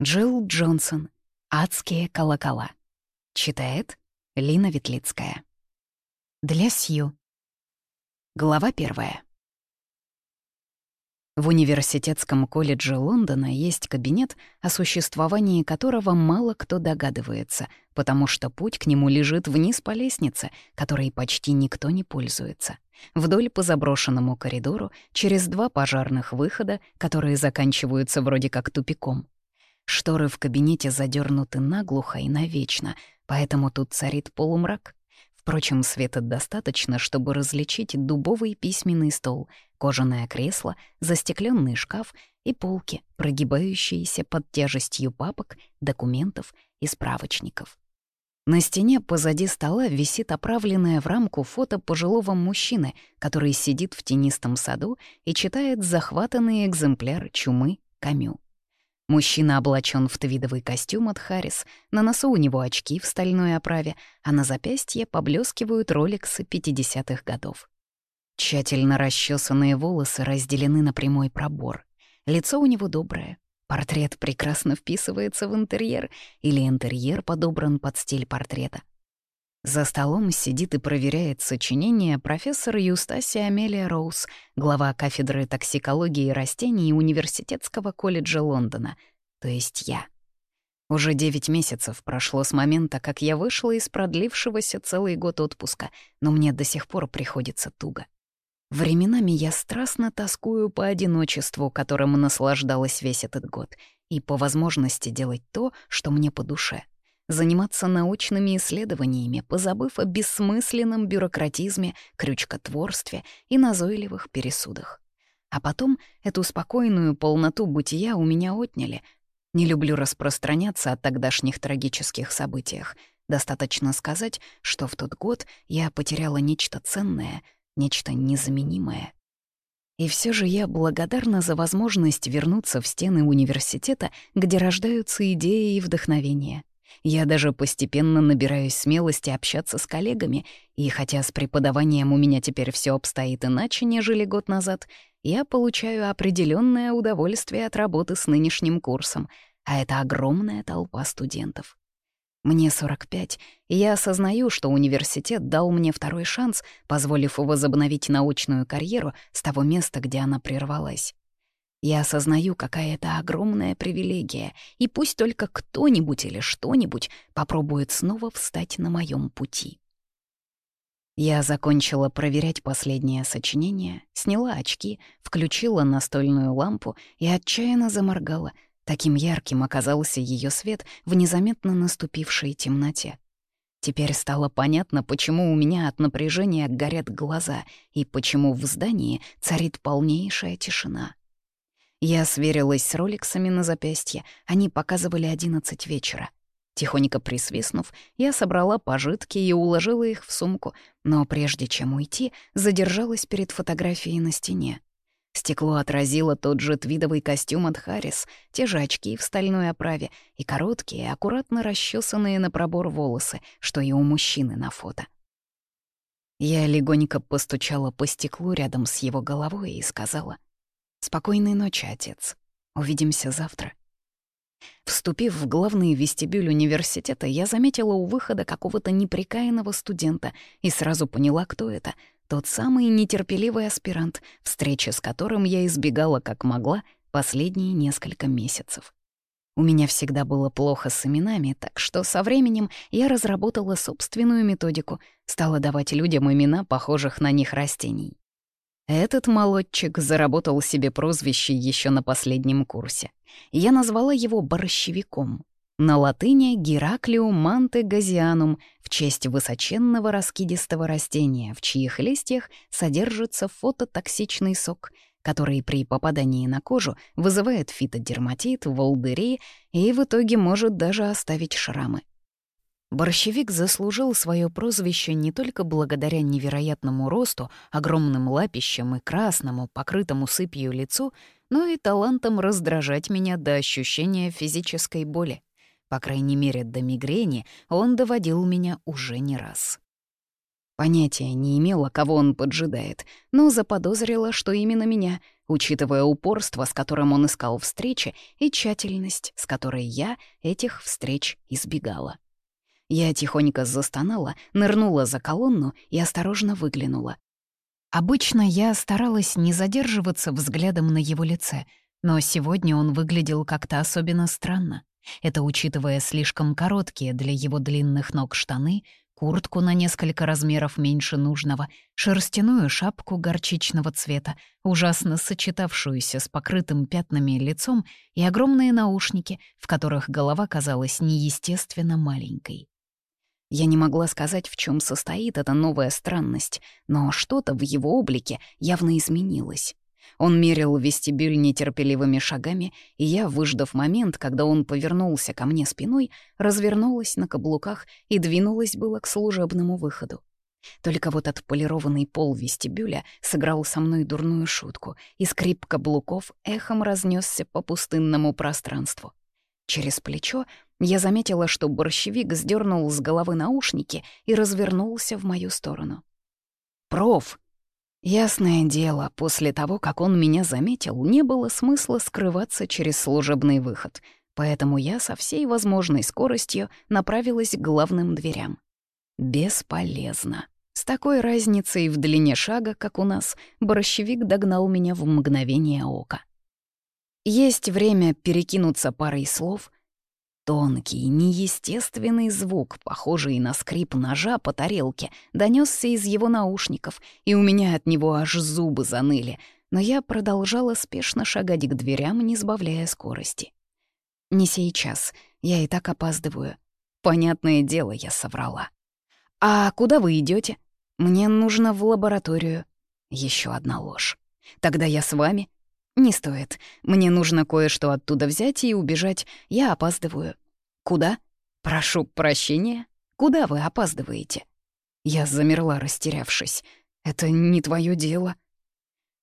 Джилл Джонсон. «Адские колокола». Читает Лина Ветлицкая. Для Сью. Глава первая. В университетском колледже Лондона есть кабинет, о существовании которого мало кто догадывается, потому что путь к нему лежит вниз по лестнице, которой почти никто не пользуется. Вдоль по заброшенному коридору, через два пожарных выхода, которые заканчиваются вроде как тупиком. Шторы в кабинете задернуты наглухо и навечно, поэтому тут царит полумрак. Впрочем, света достаточно, чтобы различить дубовый письменный стол, кожаное кресло, застекленный шкаф и полки, прогибающиеся под тяжестью папок, документов и справочников. На стене позади стола висит оправленное в рамку фото пожилого мужчины, который сидит в тенистом саду и читает захватанный экземпляр «Чумы» Камю. Мужчина облачен в твидовый костюм от Харрис, на носу у него очки в стальной оправе, а на запястье поблескивают роликсы 50-х годов. Тщательно расчесанные волосы разделены на прямой пробор. Лицо у него доброе. Портрет прекрасно вписывается в интерьер, или интерьер подобран под стиль портрета. За столом сидит и проверяет сочинение профессор Юстасия Амелия Роуз, глава кафедры токсикологии растений Университетского колледжа Лондона, то есть я. Уже девять месяцев прошло с момента, как я вышла из продлившегося целый год отпуска, но мне до сих пор приходится туго. Временами я страстно тоскую по одиночеству, которым наслаждалась весь этот год, и по возможности делать то, что мне по душе — заниматься научными исследованиями, позабыв о бессмысленном бюрократизме, крючкотворстве и назойливых пересудах. А потом эту спокойную полноту бытия у меня отняли. Не люблю распространяться о тогдашних трагических событиях. Достаточно сказать, что в тот год я потеряла нечто ценное, нечто незаменимое. И все же я благодарна за возможность вернуться в стены университета, где рождаются идеи и вдохновения. Я даже постепенно набираюсь смелости общаться с коллегами, и хотя с преподаванием у меня теперь все обстоит иначе, нежели год назад, я получаю определенное удовольствие от работы с нынешним курсом, а это огромная толпа студентов. Мне 45, и я осознаю, что университет дал мне второй шанс, позволив возобновить научную карьеру с того места, где она прервалась. Я осознаю, какая это огромная привилегия, и пусть только кто-нибудь или что-нибудь попробует снова встать на моем пути. Я закончила проверять последнее сочинение, сняла очки, включила настольную лампу и отчаянно заморгала. Таким ярким оказался ее свет в незаметно наступившей темноте. Теперь стало понятно, почему у меня от напряжения горят глаза и почему в здании царит полнейшая тишина. Я сверилась с роликсами на запястье, они показывали одиннадцать вечера. Тихонько присвистнув, я собрала пожитки и уложила их в сумку, но прежде чем уйти, задержалась перед фотографией на стене. Стекло отразило тот же твидовый костюм от Харрис, те же очки в стальной оправе и короткие, аккуратно расчесанные на пробор волосы, что и у мужчины на фото. Я легонько постучала по стеклу рядом с его головой и сказала — Спокойной ночи, отец. Увидимся завтра. Вступив в главный вестибюль университета, я заметила у выхода какого-то неприкаянного студента и сразу поняла, кто это. Тот самый нетерпеливый аспирант, встречи с которым я избегала как могла последние несколько месяцев. У меня всегда было плохо с именами, так что со временем я разработала собственную методику, стала давать людям имена, похожих на них растений. Этот молодчик заработал себе прозвище еще на последнем курсе. Я назвала его борщевиком. На латыни Гераклиум манте газианум в честь высоченного раскидистого растения, в чьих листьях содержится фототоксичный сок, который при попадании на кожу вызывает фитодерматит, волдыри и в итоге может даже оставить шрамы. Борщевик заслужил свое прозвище не только благодаря невероятному росту, огромным лапищам и красному, покрытому сыпью лицу, но и талантом раздражать меня до ощущения физической боли. По крайней мере, до мигрени он доводил меня уже не раз. Понятия не имела, кого он поджидает, но заподозрила, что именно меня. учитывая упорство, с которым он искал встречи, и тщательность, с которой я этих встреч избегала. Я тихонько застонала, нырнула за колонну и осторожно выглянула. Обычно я старалась не задерживаться взглядом на его лице, но сегодня он выглядел как-то особенно странно. Это учитывая слишком короткие для его длинных ног штаны, куртку на несколько размеров меньше нужного, шерстяную шапку горчичного цвета, ужасно сочетавшуюся с покрытым пятнами лицом, и огромные наушники, в которых голова казалась неестественно маленькой. Я не могла сказать, в чем состоит эта новая странность, но что-то в его облике явно изменилось. Он мерил вестибюль нетерпеливыми шагами, и я, выждав момент, когда он повернулся ко мне спиной, развернулась на каблуках и двинулась было к служебному выходу. Только вот отполированный пол вестибюля сыграл со мной дурную шутку, и скрип каблуков эхом разнесся по пустынному пространству. Через плечо я заметила, что борщевик сдернул с головы наушники и развернулся в мою сторону. «Проф!» Ясное дело, после того, как он меня заметил, не было смысла скрываться через служебный выход, поэтому я со всей возможной скоростью направилась к главным дверям. Бесполезно. С такой разницей в длине шага, как у нас, борщевик догнал меня в мгновение ока. Есть время перекинуться парой слов — Тонкий, неестественный звук, похожий на скрип ножа по тарелке, донесся из его наушников, и у меня от него аж зубы заныли, но я продолжала спешно шагать к дверям, не сбавляя скорости. «Не сейчас, я и так опаздываю». Понятное дело, я соврала. «А куда вы идете? Мне нужно в лабораторию». Еще одна ложь. «Тогда я с вами?» «Не стоит. Мне нужно кое-что оттуда взять и убежать. Я опаздываю». «Куда?» «Прошу прощения. Куда вы опаздываете?» Я замерла, растерявшись. «Это не твое дело».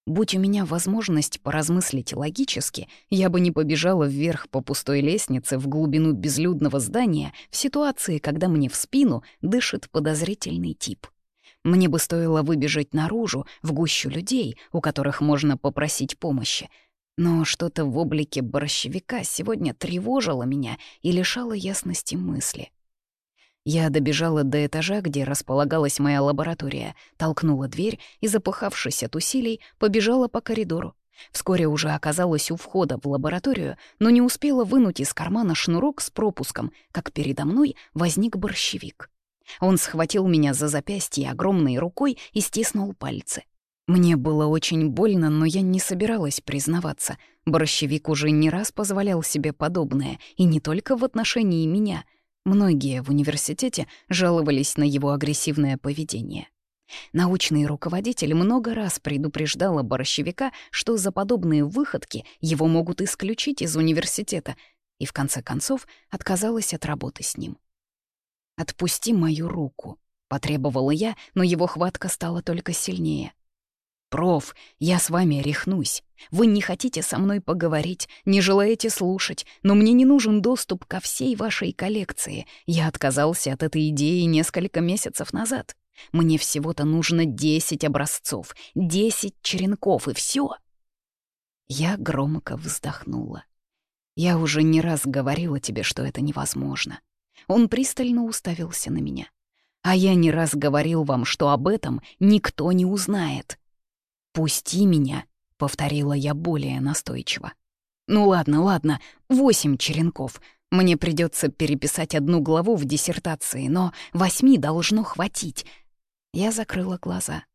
Будь у меня возможность поразмыслить логически, я бы не побежала вверх по пустой лестнице в глубину безлюдного здания в ситуации, когда мне в спину дышит подозрительный тип. Мне бы стоило выбежать наружу, в гущу людей, у которых можно попросить помощи. Но что-то в облике борщевика сегодня тревожило меня и лишало ясности мысли. Я добежала до этажа, где располагалась моя лаборатория, толкнула дверь и, запыхавшись от усилий, побежала по коридору. Вскоре уже оказалась у входа в лабораторию, но не успела вынуть из кармана шнурок с пропуском, как передо мной возник борщевик. Он схватил меня за запястье огромной рукой и стиснул пальцы. Мне было очень больно, но я не собиралась признаваться. Борщевик уже не раз позволял себе подобное, и не только в отношении меня. Многие в университете жаловались на его агрессивное поведение. Научный руководитель много раз предупреждала борщевика, что за подобные выходки его могут исключить из университета, и в конце концов отказалась от работы с ним. «Отпусти мою руку», — потребовала я, но его хватка стала только сильнее. «Проф, я с вами рехнусь. Вы не хотите со мной поговорить, не желаете слушать, но мне не нужен доступ ко всей вашей коллекции. Я отказался от этой идеи несколько месяцев назад. Мне всего-то нужно десять образцов, десять черенков, и все. Я громко вздохнула. Я уже не раз говорила тебе, что это невозможно. Он пристально уставился на меня. «А я не раз говорил вам, что об этом никто не узнает». «Пусти меня», — повторила я более настойчиво. «Ну ладно, ладно, восемь черенков. Мне придется переписать одну главу в диссертации, но восьми должно хватить». Я закрыла глаза.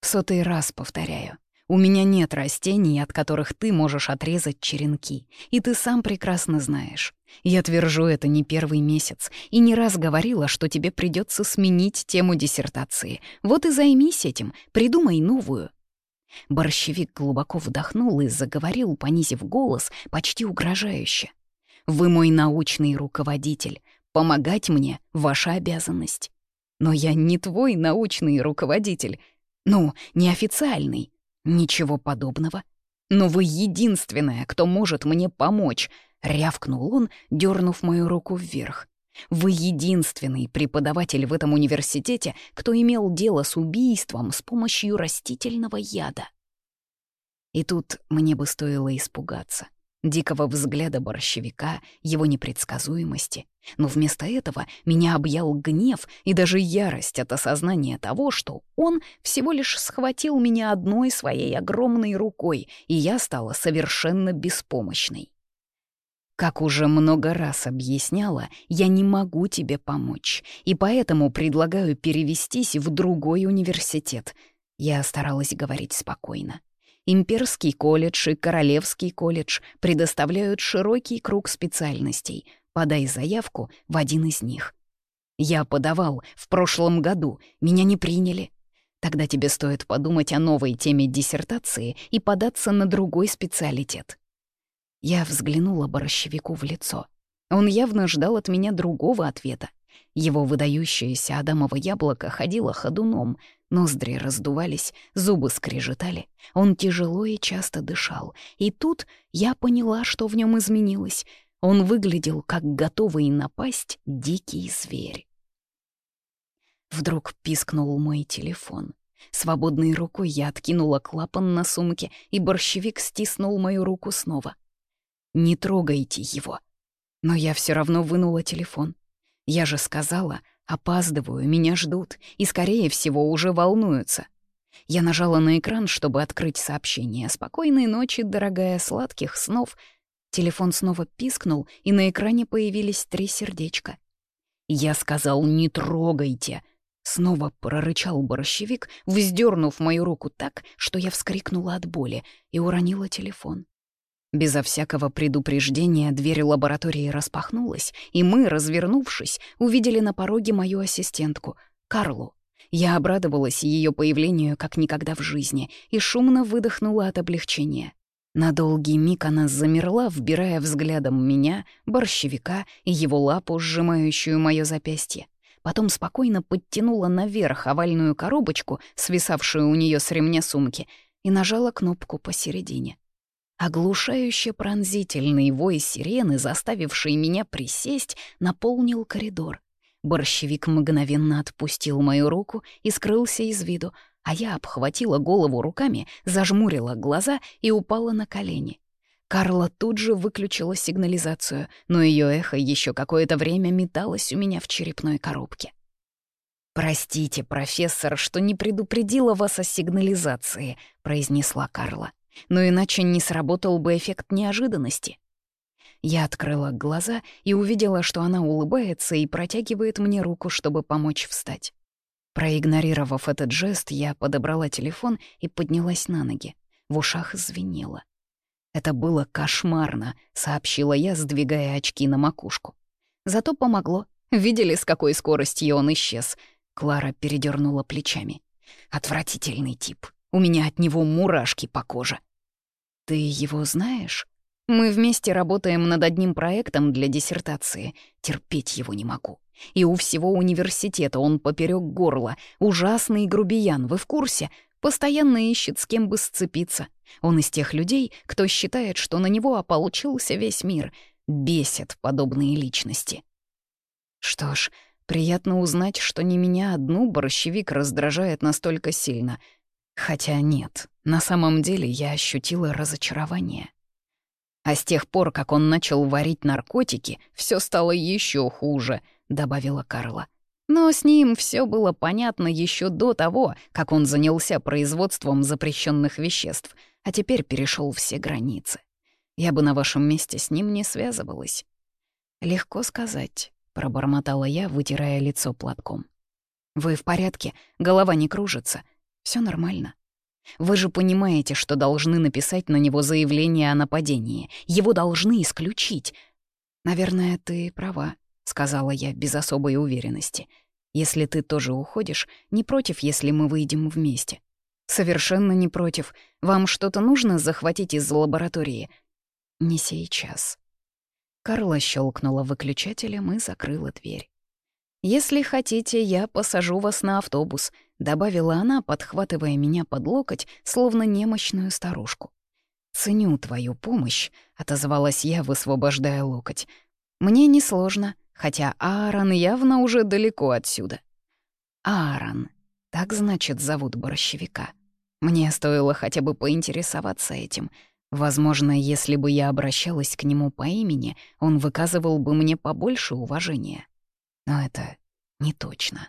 В сотый раз повторяю. У меня нет растений, от которых ты можешь отрезать черенки, и ты сам прекрасно знаешь. Я твержу это не первый месяц, и не раз говорила, что тебе придется сменить тему диссертации. Вот и займись этим, придумай новую. Борщевик глубоко вдохнул и заговорил, понизив голос, почти угрожающе. «Вы мой научный руководитель. Помогать мне — ваша обязанность. Но я не твой научный руководитель. Ну, неофициальный. «Ничего подобного. Но вы единственная, кто может мне помочь», — рявкнул он, дернув мою руку вверх. «Вы единственный преподаватель в этом университете, кто имел дело с убийством с помощью растительного яда». И тут мне бы стоило испугаться. Дикого взгляда борщевика, его непредсказуемости. Но вместо этого меня объял гнев и даже ярость от осознания того, что он всего лишь схватил меня одной своей огромной рукой, и я стала совершенно беспомощной. Как уже много раз объясняла, я не могу тебе помочь, и поэтому предлагаю перевестись в другой университет. Я старалась говорить спокойно. Имперский колледж и Королевский колледж предоставляют широкий круг специальностей. Подай заявку в один из них. Я подавал в прошлом году, меня не приняли. Тогда тебе стоит подумать о новой теме диссертации и податься на другой специалитет. Я взглянула борщевику в лицо. Он явно ждал от меня другого ответа. Его выдающееся адамово яблоко ходило ходуном, ноздри раздувались, зубы скрежетали, он тяжело и часто дышал. И тут я поняла, что в нем изменилось. Он выглядел, как готовый напасть дикий зверь. Вдруг пискнул мой телефон. Свободной рукой я откинула клапан на сумке, и борщевик стиснул мою руку снова. Не трогайте его. Но я все равно вынула телефон. Я же сказала, опаздываю, меня ждут, и, скорее всего, уже волнуются. Я нажала на экран, чтобы открыть сообщение. «Спокойной ночи, дорогая, сладких снов». Телефон снова пискнул, и на экране появились три сердечка. Я сказал «не трогайте», Снова прорычал борщевик, вздернув мою руку так, что я вскрикнула от боли и уронила телефон. Безо всякого предупреждения дверь лаборатории распахнулась, и мы, развернувшись, увидели на пороге мою ассистентку, Карлу. Я обрадовалась ее появлению как никогда в жизни и шумно выдохнула от облегчения. На долгий миг она замерла, вбирая взглядом меня, борщевика и его лапу, сжимающую мое запястье. Потом спокойно подтянула наверх овальную коробочку, свисавшую у нее с ремня сумки, и нажала кнопку посередине. Оглушающе пронзительный вой сирены, заставивший меня присесть, наполнил коридор. Борщевик мгновенно отпустил мою руку и скрылся из виду, а я обхватила голову руками, зажмурила глаза и упала на колени. Карла тут же выключила сигнализацию, но ее эхо еще какое-то время металось у меня в черепной коробке. «Простите, профессор, что не предупредила вас о сигнализации», — произнесла Карла но иначе не сработал бы эффект неожиданности. Я открыла глаза и увидела, что она улыбается и протягивает мне руку, чтобы помочь встать. Проигнорировав этот жест, я подобрала телефон и поднялась на ноги. В ушах звенело. «Это было кошмарно», — сообщила я, сдвигая очки на макушку. «Зато помогло. Видели, с какой скоростью он исчез?» Клара передернула плечами. «Отвратительный тип. У меня от него мурашки по коже». «Ты его знаешь? Мы вместе работаем над одним проектом для диссертации. Терпеть его не могу. И у всего университета он поперек горла. Ужасный грубиян, вы в курсе? Постоянно ищет, с кем бы сцепиться. Он из тех людей, кто считает, что на него ополчился весь мир. Бесит подобные личности. Что ж, приятно узнать, что не меня одну борщевик раздражает настолько сильно — Хотя нет, на самом деле я ощутила разочарование. А с тех пор, как он начал варить наркотики, все стало еще хуже, добавила Карла. Но с ним все было понятно еще до того, как он занялся производством запрещенных веществ, а теперь перешел все границы. Я бы на вашем месте с ним не связывалась. Легко сказать, пробормотала я, вытирая лицо платком. Вы в порядке? Голова не кружится? Все нормально. Вы же понимаете, что должны написать на него заявление о нападении. Его должны исключить. Наверное, ты права, сказала я без особой уверенности. Если ты тоже уходишь, не против, если мы выйдем вместе. Совершенно не против. Вам что-то нужно захватить из лаборатории? Не сейчас. Карла щелкнула выключателем и закрыла дверь. «Если хотите, я посажу вас на автобус», — добавила она, подхватывая меня под локоть, словно немощную старушку. «Ценю твою помощь», — отозвалась я, высвобождая локоть. «Мне несложно, хотя Аарон явно уже далеко отсюда». «Аарон», так значит зовут борщевика. Мне стоило хотя бы поинтересоваться этим. Возможно, если бы я обращалась к нему по имени, он выказывал бы мне побольше уважения. Но это не точно.